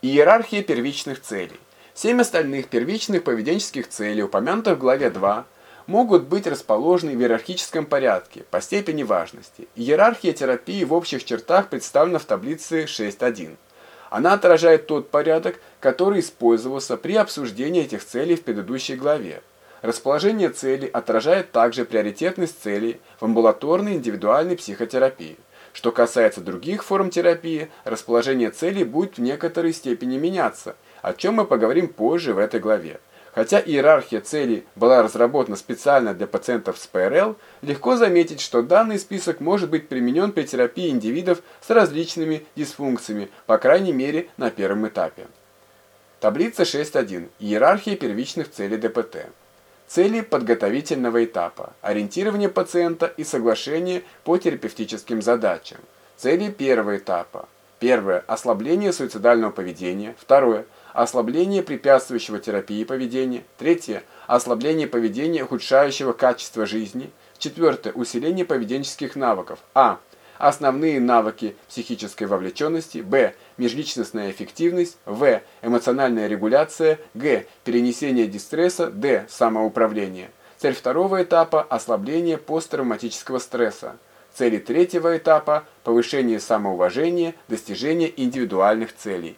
Иерархия первичных целей. Семь остальных первичных поведенческих целей, упомянутых в главе 2, могут быть расположены в иерархическом порядке по степени важности. Иерархия терапии в общих чертах представлена в таблице 6.1. Она отражает тот порядок, который использовался при обсуждении этих целей в предыдущей главе. Расположение целей отражает также приоритетность целей в амбулаторной индивидуальной психотерапии. Что касается других форм терапии, расположение целей будет в некоторой степени меняться, о чем мы поговорим позже в этой главе. Хотя иерархия целей была разработана специально для пациентов с ПРЛ, легко заметить, что данный список может быть применен при терапии индивидов с различными дисфункциями, по крайней мере на первом этапе. Таблица 6.1. Иерархия первичных целей ДПТ. Цели подготовительного этапа. Ориентирование пациента и соглашение по терапевтическим задачам. Цели первого этапа. Первое. Ослабление суицидального поведения. Второе ослабление препятствующего терапии поведения. Третье – ослабление поведения, ухудшающего качество жизни. Четвертое – усиление поведенческих навыков. А. Основные навыки психической вовлеченности. Б. Межличностная эффективность. В. Эмоциональная регуляция. Г. Перенесение дистресса. Д. Самоуправление. Цель второго этапа – ослабление посттравматического стресса. Цели третьего этапа – повышение самоуважения, достижение индивидуальных целей.